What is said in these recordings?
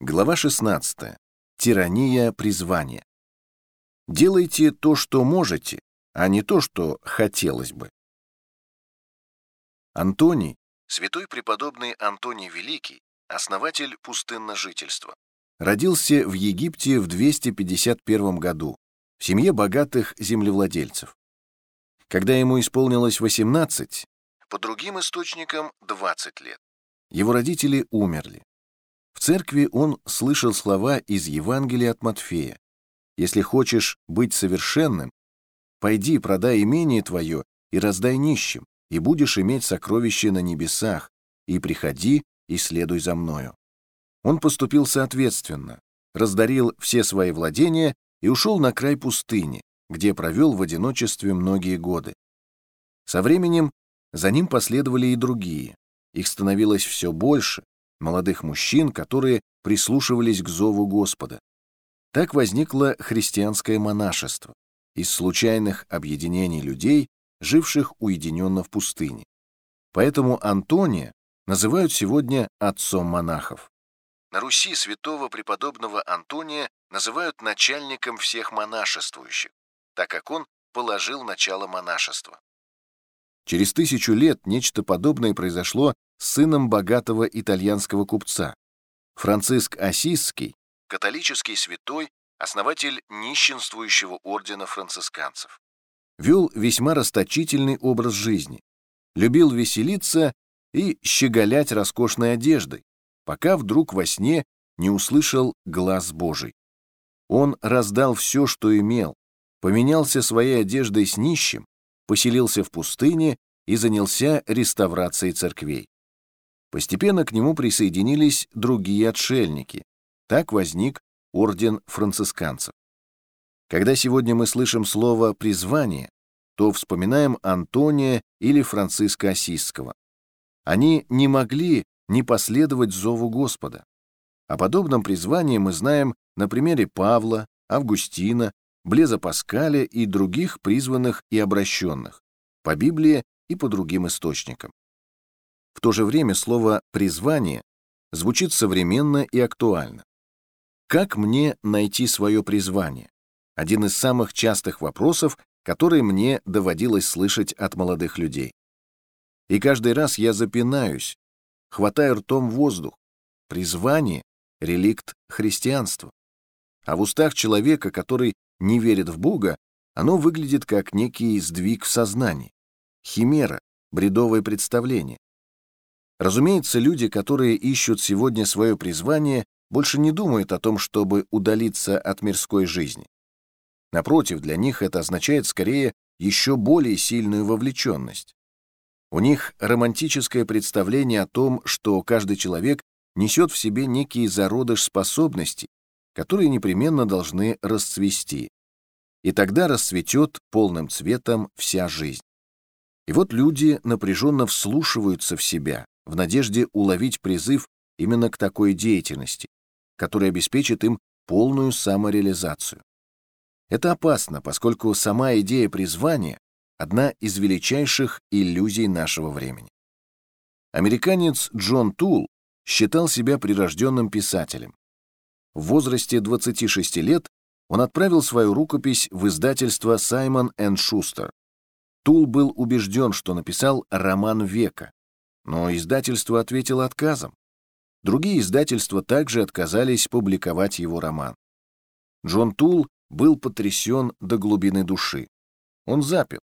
Глава 16. Тирания призвания. Делайте то, что можете, а не то, что хотелось бы. Антоний, святой преподобный Антоний Великий, основатель пустынножительства, родился в Египте в 251 году в семье богатых землевладельцев. Когда ему исполнилось 18, по другим источникам 20 лет, его родители умерли. В церкви он слышал слова из Евангелия от Матфея. «Если хочешь быть совершенным, пойди, продай имение твое и раздай нищим, и будешь иметь сокровище на небесах, и приходи и следуй за мною». Он поступил соответственно, раздарил все свои владения и ушел на край пустыни, где провел в одиночестве многие годы. Со временем за ним последовали и другие. Их становилось все больше, молодых мужчин, которые прислушивались к зову Господа. Так возникло христианское монашество из случайных объединений людей, живших уединенно в пустыне. Поэтому Антония называют сегодня отцом монахов. На Руси святого преподобного Антония называют начальником всех монашествующих, так как он положил начало монашества. Через тысячу лет нечто подобное произошло сыном богатого итальянского купца. Франциск Осисский, католический святой, основатель нищенствующего ордена францисканцев. Вел весьма расточительный образ жизни, любил веселиться и щеголять роскошной одеждой, пока вдруг во сне не услышал глаз Божий. Он раздал все, что имел, поменялся своей одеждой с нищим, поселился в пустыне и занялся реставрацией церквей. Постепенно к нему присоединились другие отшельники. Так возник орден францисканцев. Когда сегодня мы слышим слово «призвание», то вспоминаем Антония или Франциска Осисского. Они не могли не последовать зову Господа. О подобном призвании мы знаем на примере Павла, Августина, Блеза Паскаля и других призванных и обращенных, по Библии и по другим источникам. В то же время слово «призвание» звучит современно и актуально. Как мне найти свое призвание? Один из самых частых вопросов, который мне доводилось слышать от молодых людей. И каждый раз я запинаюсь, хватаю ртом воздух. Призвание — реликт христианства. А в устах человека, который не верит в Бога, оно выглядит как некий сдвиг в сознании, химера, бредовое представление. Разумеется, люди, которые ищут сегодня свое призвание, больше не думают о том, чтобы удалиться от мирской жизни. Напротив, для них это означает скорее еще более сильную вовлеченность. У них романтическое представление о том, что каждый человек несет в себе некий зародыш способностей, которые непременно должны расцвести. И тогда расцветет полным цветом вся жизнь. И вот люди напряженно вслушиваются в себя, в надежде уловить призыв именно к такой деятельности, которая обеспечит им полную самореализацию. Это опасно, поскольку сама идея призвания — одна из величайших иллюзий нашего времени. Американец Джон Тул считал себя прирожденным писателем. В возрасте 26 лет он отправил свою рукопись в издательство Саймон энд Шустер. Тул был убежден, что написал роман века, но издательство ответило отказом. Другие издательства также отказались публиковать его роман. Джон Тул был потрясен до глубины души. Он запил.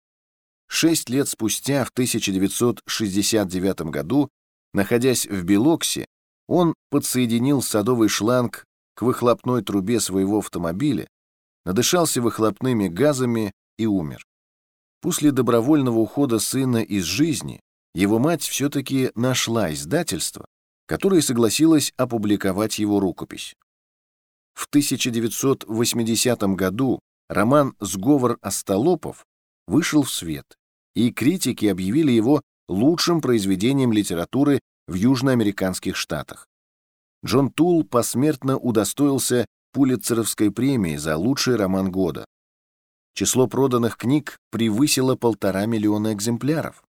Шесть лет спустя, в 1969 году, находясь в Белоксе, он подсоединил садовый шланг к выхлопной трубе своего автомобиля, надышался выхлопными газами и умер. После добровольного ухода сына из жизни его мать все-таки нашла издательство, которое согласилось опубликовать его рукопись. В 1980 году роман «Сговор остолопов» вышел в свет, и критики объявили его лучшим произведением литературы в южноамериканских штатах. Джон Тул посмертно удостоился Пулитцеровской премии за лучший роман года. Число проданных книг превысило полтора миллиона экземпляров.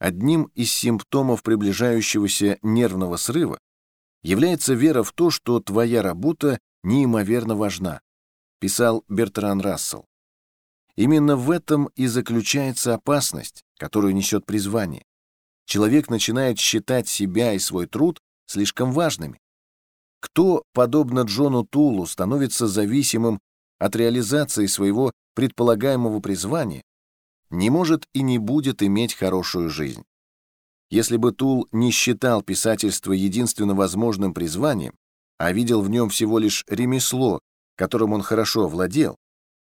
Одним из симптомов приближающегося нервного срыва является вера в то, что твоя работа неимоверно важна, писал Бертран Рассел. Именно в этом и заключается опасность, которую несет призвание. Человек начинает считать себя и свой труд слишком важными. Кто, подобно Джону Тулу, становится зависимым от реализации своего предполагаемого призвания, не может и не будет иметь хорошую жизнь. Если бы Тул не считал писательство единственно возможным призванием, а видел в нем всего лишь ремесло, которым он хорошо владел,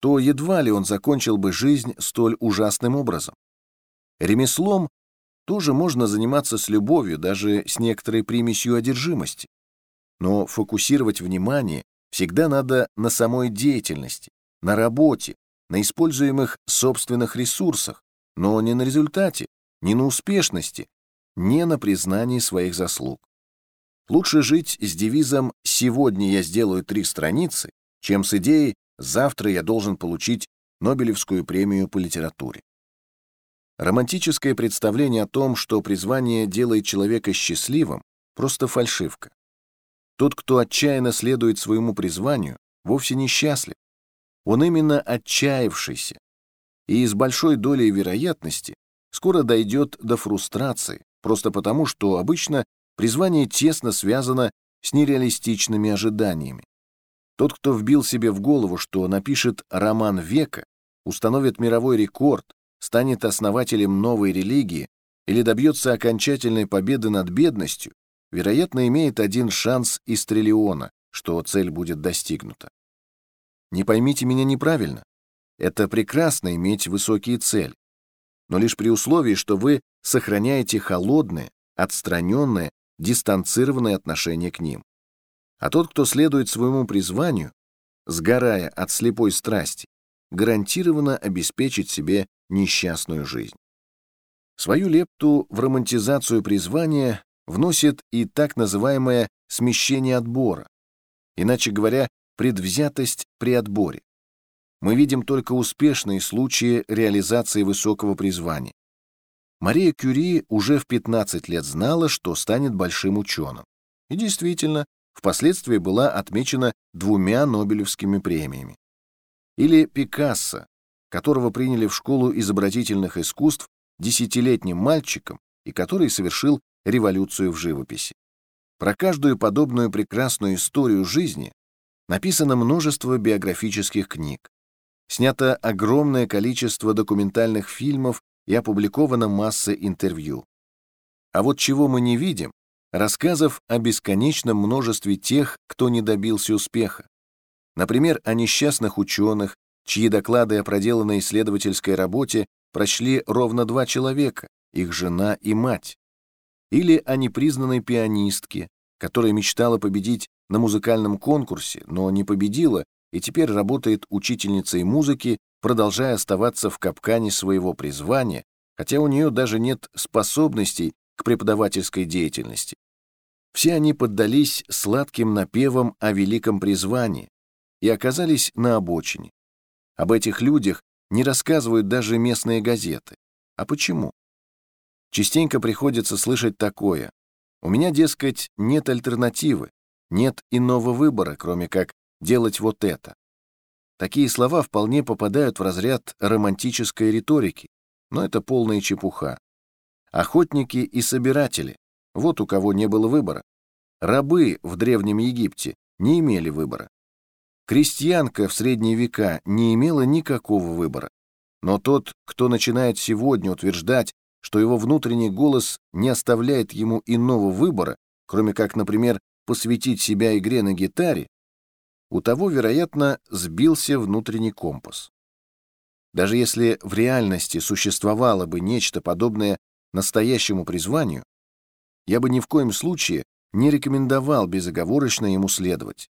то едва ли он закончил бы жизнь столь ужасным образом. Ремеслом тоже можно заниматься с любовью, даже с некоторой примесью одержимости. Но фокусировать внимание всегда надо на самой деятельности, на работе, на используемых собственных ресурсах, но не на результате, не на успешности, не на признании своих заслуг. Лучше жить с девизом «сегодня я сделаю три страницы», чем с идеей «завтра я должен получить Нобелевскую премию по литературе». Романтическое представление о том, что призвание делает человека счастливым, просто фальшивка. Тот, кто отчаянно следует своему призванию, вовсе не счастлив. Он именно отчаявшийся. И с большой долей вероятности скоро дойдет до фрустрации, просто потому, что обычно призвание тесно связано с нереалистичными ожиданиями. Тот, кто вбил себе в голову, что напишет роман века, установит мировой рекорд, станет основателем новой религии или добьется окончательной победы над бедностью, вероятно, имеет один шанс из триллиона, что цель будет достигнута. Не поймите меня неправильно. Это прекрасно иметь высокие цели, но лишь при условии, что вы сохраняете холодное, отстраненное, дистанцированное отношение к ним. А тот, кто следует своему призванию, сгорая от слепой страсти, гарантированно обеспечит себе несчастную жизнь. Свою лепту в романтизацию призвания вносит и так называемое смещение отбора, иначе говоря, предвзятость при отборе. Мы видим только успешные случаи реализации высокого призвания. Мария Кюри уже в 15 лет знала, что станет большим ученым. И действительно, впоследствии была отмечена двумя Нобелевскими премиями. Или Пикассо, которого приняли в школу изобразительных искусств десятилетним мальчиком и который совершил революцию в живописи. Про каждую подобную прекрасную историю жизни написано множество биографических книг. Снято огромное количество документальных фильмов и опубликована масса интервью. А вот чего мы не видим, рассказов о бесконечном множестве тех, кто не добился успеха. Например, о несчастных ученых, чьи доклады о проделанной исследовательской работе прочли ровно два человека, их жена и мать. Или о непризнанной пианистке, которая мечтала победить на музыкальном конкурсе, но не победила и теперь работает учительницей музыки, продолжая оставаться в капкане своего призвания, хотя у нее даже нет способностей к преподавательской деятельности. Все они поддались сладким напевам о великом призвании, и оказались на обочине. Об этих людях не рассказывают даже местные газеты. А почему? Частенько приходится слышать такое. У меня, дескать, нет альтернативы, нет иного выбора, кроме как делать вот это. Такие слова вполне попадают в разряд романтической риторики, но это полная чепуха. Охотники и собиратели — вот у кого не было выбора. Рабы в Древнем Египте не имели выбора. Крестьянка в средние века не имела никакого выбора. Но тот, кто начинает сегодня утверждать, что его внутренний голос не оставляет ему иного выбора, кроме как, например, посвятить себя игре на гитаре, у того, вероятно, сбился внутренний компас. Даже если в реальности существовало бы нечто подобное настоящему призванию, я бы ни в коем случае не рекомендовал безоговорочно ему следовать.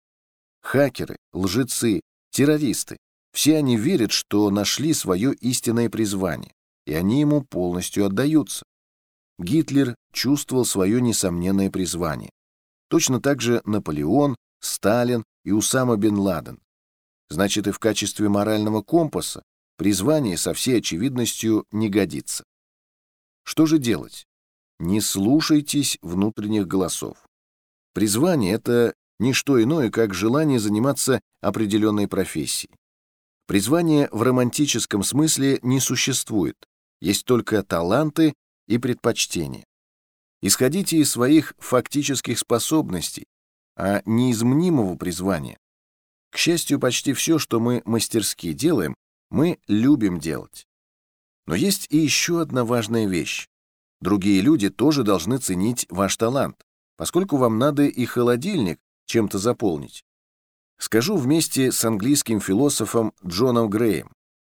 Хакеры, лжецы, террористы — все они верят, что нашли свое истинное призвание, и они ему полностью отдаются. Гитлер чувствовал свое несомненное призвание. Точно так же Наполеон, Сталин и Усама бен Ладен. Значит, и в качестве морального компаса призвание со всей очевидностью не годится. Что же делать? Не слушайтесь внутренних голосов. Призвание — это не что иное, как желание заниматься определенной профессией. Призвание в романтическом смысле не существует, есть только таланты и предпочтения. Исходите из своих фактических способностей, а не из мнимого призвания. К счастью, почти все, что мы мастерски делаем, мы любим делать. Но есть и еще одна важная вещь. Другие люди тоже должны ценить ваш талант, поскольку вам надо и холодильник чем-то заполнить. Скажу вместе с английским философом Джоном Греем,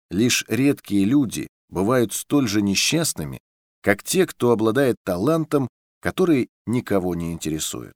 лишь редкие люди бывают столь же несчастными, как те, кто обладает талантом, который никого не интересует.